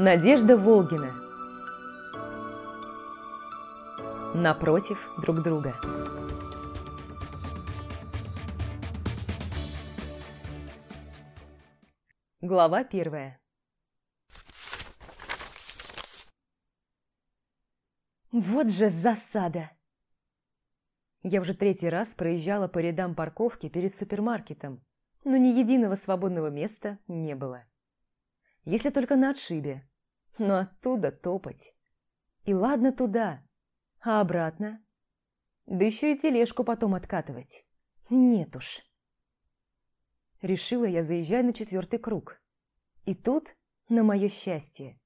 Надежда Волгина Напротив друг друга Глава первая Вот же засада! Я уже третий раз проезжала по рядам парковки перед супермаркетом, но ни единого свободного места не было. Если только на отшибе, но оттуда топать. И ладно туда, а обратно? Да еще и тележку потом откатывать. Нет уж. Решила я заезжать на четвертый круг. И тут, на мое счастье,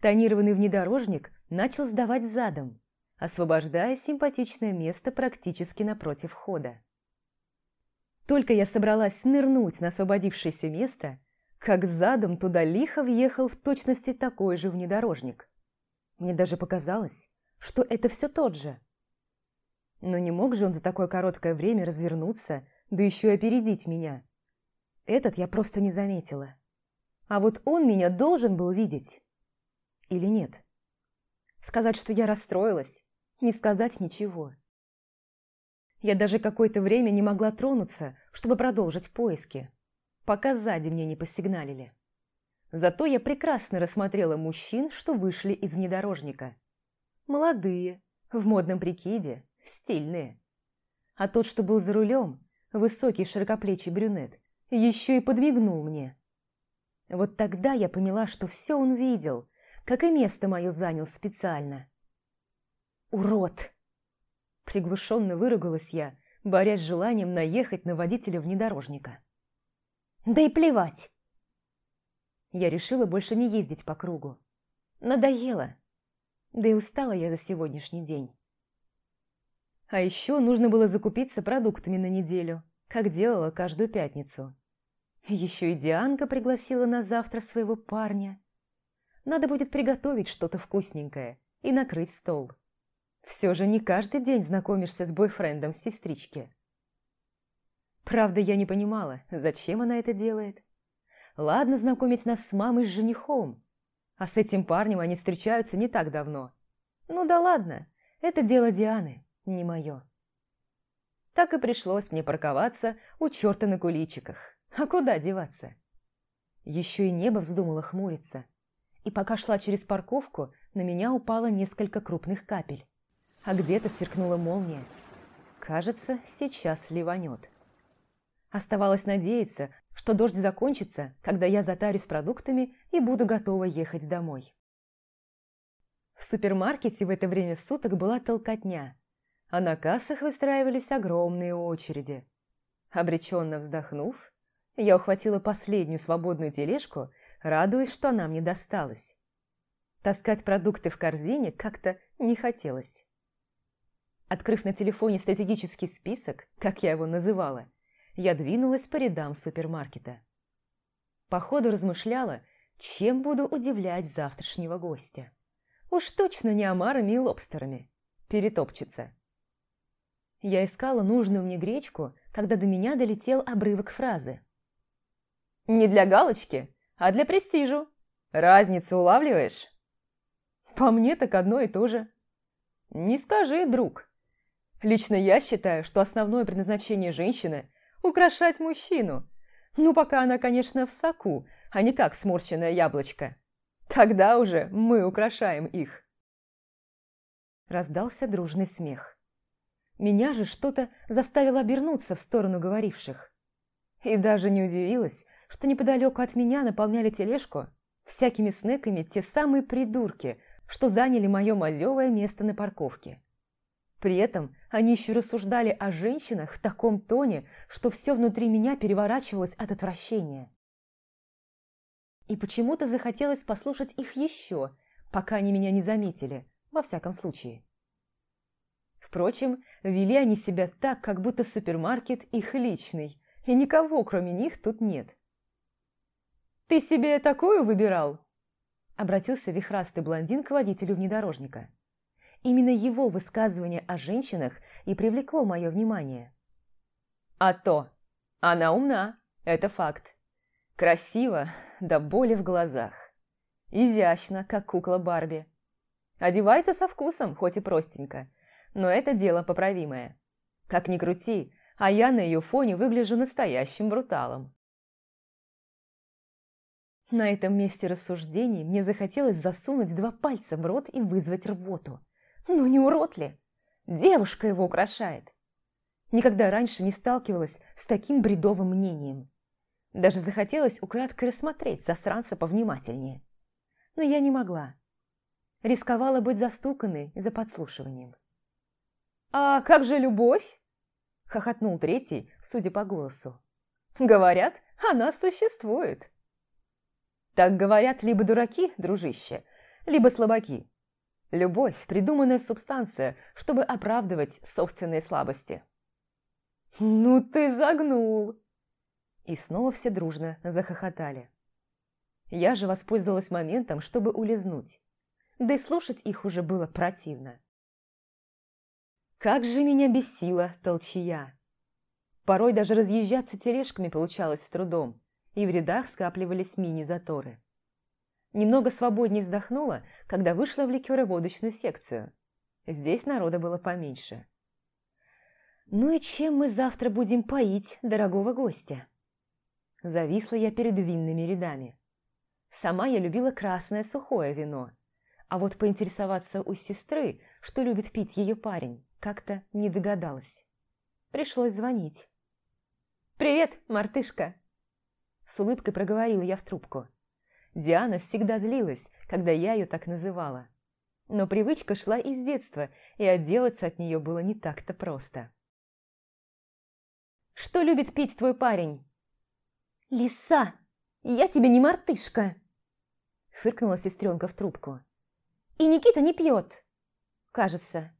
тонированный внедорожник начал сдавать задом, освобождая симпатичное место практически напротив входа. Только я собралась нырнуть на освободившееся место, как задом туда лихо въехал в точности такой же внедорожник. Мне даже показалось, что это все тот же. Но не мог же он за такое короткое время развернуться, да еще и опередить меня. Этот я просто не заметила. А вот он меня должен был видеть. Или нет? Сказать, что я расстроилась, не сказать ничего. Я даже какое-то время не могла тронуться, чтобы продолжить поиски пока сзади мне не посигналили. Зато я прекрасно рассмотрела мужчин, что вышли из внедорожника. Молодые, в модном прикиде, стильные. А тот, что был за рулем, высокий широкоплечий брюнет, еще и подмигнул мне. Вот тогда я поняла, что все он видел, как и место мое занял специально. «Урод!» Приглушенно выругалась я, борясь с желанием наехать на водителя внедорожника. Да и плевать. Я решила больше не ездить по кругу. Надоело. Да и устала я за сегодняшний день. А еще нужно было закупиться продуктами на неделю, как делала каждую пятницу. Еще и Дианка пригласила на завтра своего парня. Надо будет приготовить что-то вкусненькое и накрыть стол. Все же не каждый день знакомишься с бойфрендом сестрички. Правда, я не понимала, зачем она это делает. Ладно знакомить нас с мамой с женихом, а с этим парнем они встречаются не так давно. Ну да ладно, это дело Дианы, не мое. Так и пришлось мне парковаться у черта на куличиках. А куда деваться? Еще и небо вздумало хмуриться. И пока шла через парковку, на меня упало несколько крупных капель. А где-то сверкнула молния. Кажется, сейчас ливанет. Оставалось надеяться, что дождь закончится, когда я затарюсь продуктами и буду готова ехать домой. В супермаркете в это время суток была толкотня, а на кассах выстраивались огромные очереди. Обреченно вздохнув, я ухватила последнюю свободную тележку, радуясь, что она мне досталась. Таскать продукты в корзине как-то не хотелось. Открыв на телефоне стратегический список, как я его называла, я двинулась по рядам супермаркета. По ходу размышляла, чем буду удивлять завтрашнего гостя. Уж точно не омарами и лобстерами. Перетопчется. Я искала нужную мне гречку, когда до меня долетел обрывок фразы. «Не для галочки, а для престижу. Разницу улавливаешь?» «По мне так одно и то же». «Не скажи, друг. Лично я считаю, что основное предназначение женщины украшать мужчину. Ну, пока она, конечно, в соку, а не как сморщенное яблочко. Тогда уже мы украшаем их. Раздался дружный смех. Меня же что-то заставило обернуться в сторону говоривших. И даже не удивилась, что неподалеку от меня наполняли тележку всякими снеками те самые придурки, что заняли мое мазевое место на парковке. При этом они еще рассуждали о женщинах в таком тоне, что все внутри меня переворачивалось от отвращения. И почему-то захотелось послушать их еще, пока они меня не заметили, во всяком случае. Впрочем, вели они себя так, как будто супермаркет их личный, и никого, кроме них, тут нет. «Ты себе такую выбирал?» Обратился вихрастый блондин к водителю внедорожника. Именно его высказывание о женщинах и привлекло мое внимание. А то, она умна, это факт. Красиво, да боли в глазах. изящно, как кукла Барби. Одевается со вкусом, хоть и простенько, но это дело поправимое. Как ни крути, а я на ее фоне выгляжу настоящим бруталом. На этом месте рассуждений мне захотелось засунуть два пальца в рот и вызвать рвоту. Ну не урод ли? Девушка его украшает. Никогда раньше не сталкивалась с таким бредовым мнением. Даже захотелось украдкой рассмотреть засранца повнимательнее. Но я не могла. Рисковала быть застуканной за подслушиванием. «А как же любовь?» – хохотнул третий, судя по голосу. «Говорят, она существует». Так говорят либо дураки, дружище, либо слабаки. Любовь – придуманная субстанция, чтобы оправдывать собственные слабости. «Ну ты загнул!» И снова все дружно захохотали. Я же воспользовалась моментом, чтобы улизнуть. Да и слушать их уже было противно. Как же меня бесила толчья! Порой даже разъезжаться тележками получалось с трудом, и в рядах скапливались мини-заторы. Немного свободнее вздохнула, когда вышла в ликероводочную секцию. Здесь народа было поменьше. «Ну и чем мы завтра будем поить дорогого гостя?» Зависла я перед винными рядами. Сама я любила красное сухое вино, а вот поинтересоваться у сестры, что любит пить ее парень, как-то не догадалась. Пришлось звонить. «Привет, мартышка!» С улыбкой проговорила я в трубку. Диана всегда злилась, когда я ее так называла. Но привычка шла из детства, и отделаться от нее было не так-то просто. «Что любит пить твой парень?» «Лиса, я тебе не мартышка!» Фыркнула сестренка в трубку. «И Никита не пьет!» «Кажется,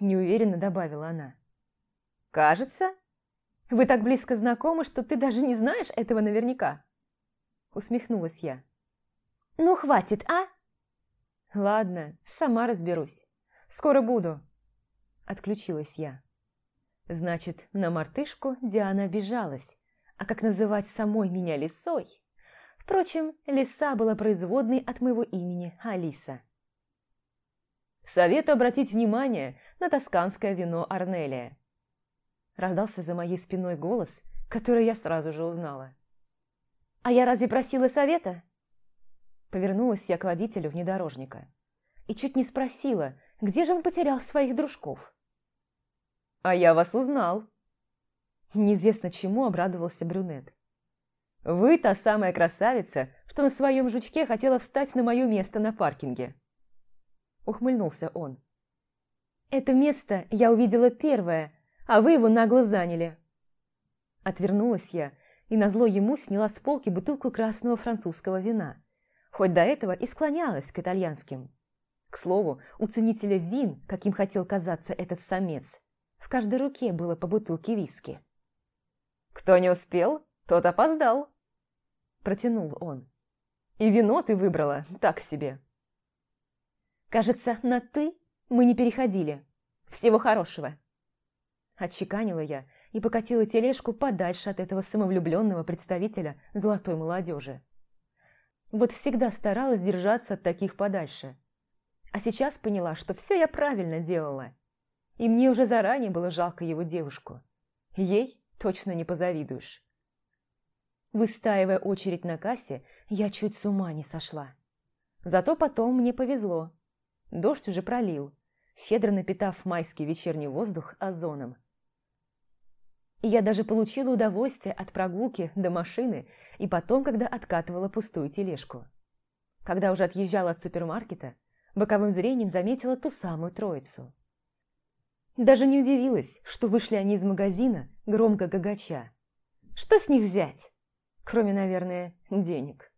неуверенно добавила она. «Кажется? Вы так близко знакомы, что ты даже не знаешь этого наверняка?» Усмехнулась я. «Ну, хватит, а?» «Ладно, сама разберусь. Скоро буду». Отключилась я. Значит, на мартышку Диана обижалась, а как называть самой меня лисой? Впрочем, лиса была производной от моего имени Алиса. Советую обратить внимание на тосканское вино Арнелия. Раздался за моей спиной голос, который я сразу же узнала. «А я разве просила совета?» Повернулась я к водителю внедорожника и чуть не спросила, где же он потерял своих дружков. «А я вас узнал!» Неизвестно чему обрадовался брюнет. «Вы та самая красавица, что на своем жучке хотела встать на мое место на паркинге!» Ухмыльнулся он. «Это место я увидела первое, а вы его нагло заняли». Отвернулась я и назло ему сняла с полки бутылку красного французского вина, хоть до этого и склонялась к итальянским. К слову, у ценителя вин, каким хотел казаться этот самец, в каждой руке было по бутылке виски. «Кто не успел, тот опоздал», – протянул он. «И вино ты выбрала так себе». Кажется, на «ты» мы не переходили. Всего хорошего. Отчеканила я и покатила тележку подальше от этого самовлюбленного представителя золотой молодежи. Вот всегда старалась держаться от таких подальше. А сейчас поняла, что все я правильно делала. И мне уже заранее было жалко его девушку. Ей точно не позавидуешь. Выстаивая очередь на кассе, я чуть с ума не сошла. Зато потом мне повезло. Дождь уже пролил, щедро напитав майский вечерний воздух озоном. И я даже получила удовольствие от прогулки до машины и потом, когда откатывала пустую тележку. Когда уже отъезжала от супермаркета, боковым зрением заметила ту самую троицу. Даже не удивилась, что вышли они из магазина, громко гагача. Что с них взять? Кроме, наверное, денег.